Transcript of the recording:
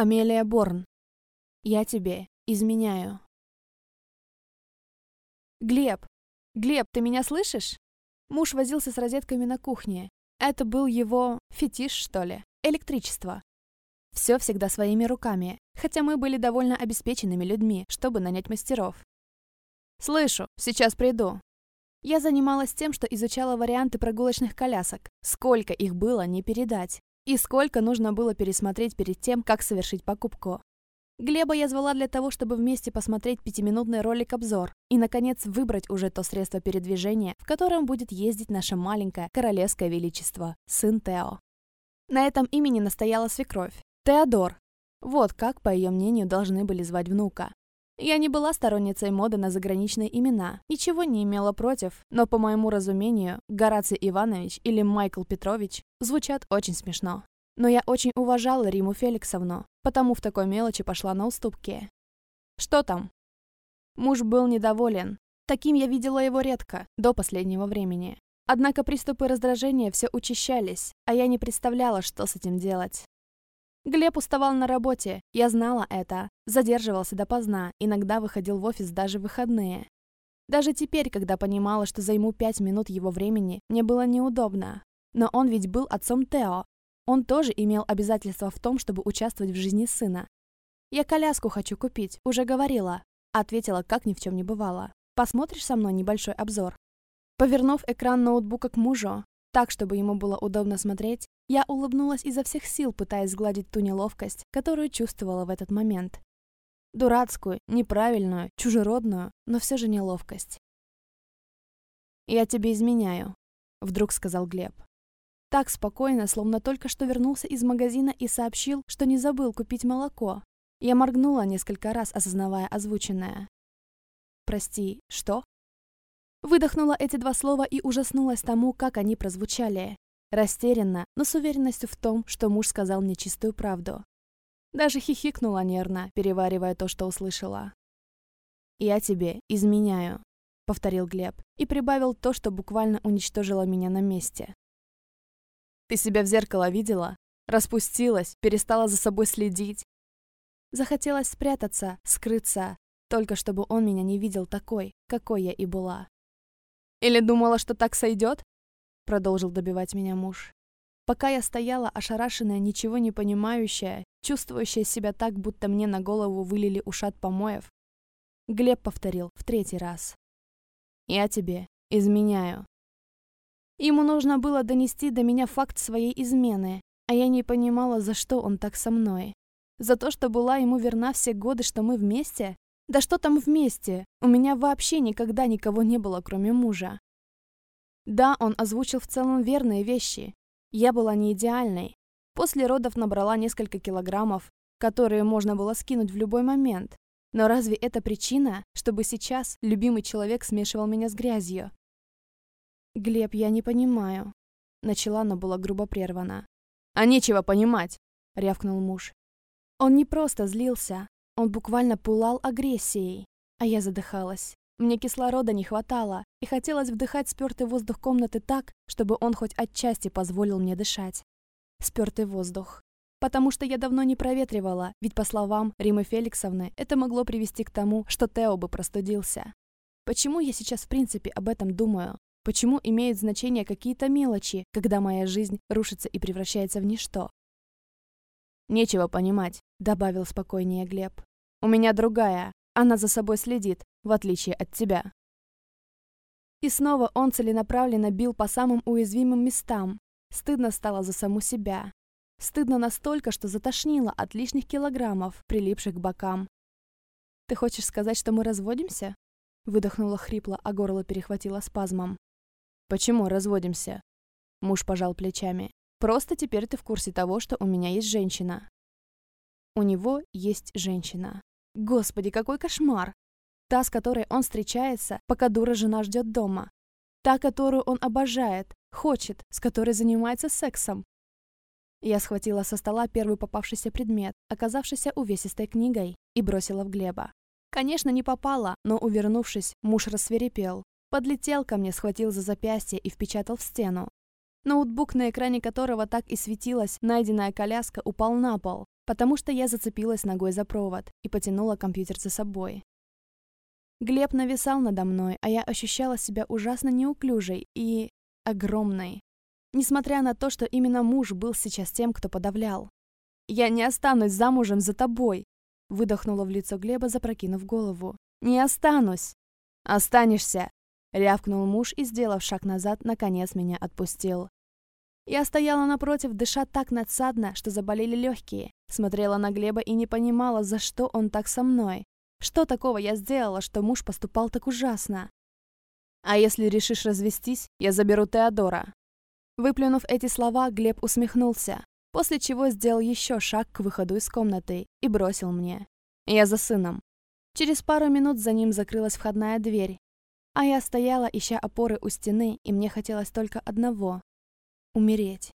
Амелия Борн. Я тебе изменяю. Глеб! Глеб, ты меня слышишь? Муж возился с розетками на кухне. Это был его фетиш, что ли? Электричество. Все всегда своими руками, хотя мы были довольно обеспеченными людьми, чтобы нанять мастеров. «Слышу, сейчас приду». Я занималась тем, что изучала варианты прогулочных колясок. Сколько их было, не передать. И сколько нужно было пересмотреть перед тем, как совершить покупку. Глеба я звала для того, чтобы вместе посмотреть пятиминутный ролик-обзор и, наконец, выбрать уже то средство передвижения, в котором будет ездить наше маленькое королевское величество, сын Тео. На этом имени настояла свекровь. Теодор. Вот как, по ее мнению, должны были звать внука. Я не была сторонницей моды на заграничные имена, ничего не имела против, но, по моему разумению, Гораций Иванович или Майкл Петрович звучат очень смешно. Но я очень уважала Риму Феликсовну, потому в такой мелочи пошла на уступки. Что там? Муж был недоволен. Таким я видела его редко, до последнего времени. Однако приступы раздражения все учащались, а я не представляла, что с этим делать. Глеб уставал на работе, я знала это. Задерживался допоздна, иногда выходил в офис даже в выходные. Даже теперь, когда понимала, что займу пять минут его времени, мне было неудобно. Но он ведь был отцом Тео. Он тоже имел обязательства в том, чтобы участвовать в жизни сына. «Я коляску хочу купить, уже говорила», — ответила, как ни в чем не бывало. «Посмотришь со мной небольшой обзор?» Повернув экран ноутбука к мужу, так, чтобы ему было удобно смотреть, я улыбнулась изо всех сил, пытаясь сгладить ту неловкость, которую чувствовала в этот момент. Дурацкую, неправильную, чужеродную, но все же неловкость. «Я тебе изменяю», — вдруг сказал Глеб. Так спокойно, словно только что вернулся из магазина и сообщил, что не забыл купить молоко. Я моргнула несколько раз, осознавая озвученное. «Прости, что?» Выдохнула эти два слова и ужаснулась тому, как они прозвучали. Растерянно, но с уверенностью в том, что муж сказал мне чистую правду. Даже хихикнула нервно, переваривая то, что услышала. «Я тебе изменяю», — повторил Глеб и прибавил то, что буквально уничтожило меня на месте. «Ты себя в зеркало видела? Распустилась, перестала за собой следить?» Захотелось спрятаться, скрыться, только чтобы он меня не видел такой, какой я и была. «Или думала, что так сойдет?» Продолжил добивать меня муж. Пока я стояла, ошарашенная, ничего не понимающая, чувствующая себя так, будто мне на голову вылили ушат помоев, Глеб повторил в третий раз. «Я тебе изменяю». Ему нужно было донести до меня факт своей измены, а я не понимала, за что он так со мной. За то, что была ему верна все годы, что мы вместе? Да что там вместе? У меня вообще никогда никого не было, кроме мужа. Да, он озвучил в целом верные вещи. Я была не идеальной. После родов набрала несколько килограммов, которые можно было скинуть в любой момент. Но разве это причина, чтобы сейчас любимый человек смешивал меня с грязью? «Глеб, я не понимаю», — начала, но была грубо прервана. «А нечего понимать», — рявкнул муж. Он не просто злился, он буквально пылал агрессией, а я задыхалась. Мне кислорода не хватало, и хотелось вдыхать спертый воздух комнаты так, чтобы он хоть отчасти позволил мне дышать. Спертый воздух. Потому что я давно не проветривала, ведь, по словам Римы Феликсовны, это могло привести к тому, что Тео бы простудился. Почему я сейчас в принципе об этом думаю? Почему имеют значение какие-то мелочи, когда моя жизнь рушится и превращается в ничто? «Нечего понимать», — добавил спокойнее Глеб. «У меня другая. Она за собой следит, в отличие от тебя. И снова он целенаправленно бил по самым уязвимым местам. Стыдно стало за саму себя. Стыдно настолько, что затошнило от лишних килограммов, прилипших к бокам. «Ты хочешь сказать, что мы разводимся?» Выдохнула хрипло, а горло перехватило спазмом. «Почему разводимся?» Муж пожал плечами. «Просто теперь ты в курсе того, что у меня есть женщина». У него есть женщина. Господи, какой кошмар! Та, с которой он встречается, пока дура жена ждет дома. Та, которую он обожает, хочет, с которой занимается сексом. Я схватила со стола первый попавшийся предмет, оказавшийся увесистой книгой, и бросила в Глеба. Конечно, не попала, но, увернувшись, муж рассверепел. Подлетел ко мне, схватил за запястье и впечатал в стену. Ноутбук, на экране которого так и светилась найденная коляска, упал на пол. Потому что я зацепилась ногой за провод и потянула компьютер за собой. Глеб нависал надо мной, а я ощущала себя ужасно неуклюжей и... огромной. Несмотря на то, что именно муж был сейчас тем, кто подавлял. «Я не останусь замужем за тобой!» Выдохнула в лицо Глеба, запрокинув голову. «Не останусь!» «Останешься!» Рявкнул муж и, сделав шаг назад, наконец меня отпустил. Я стояла напротив, дыша так надсадно, что заболели легкие. Смотрела на Глеба и не понимала, за что он так со мной. Что такого я сделала, что муж поступал так ужасно? А если решишь развестись, я заберу Теодора. Выплюнув эти слова, Глеб усмехнулся, после чего сделал еще шаг к выходу из комнаты и бросил мне. Я за сыном. Через пару минут за ним закрылась входная дверь, а я стояла, ища опоры у стены, и мне хотелось только одного — умереть.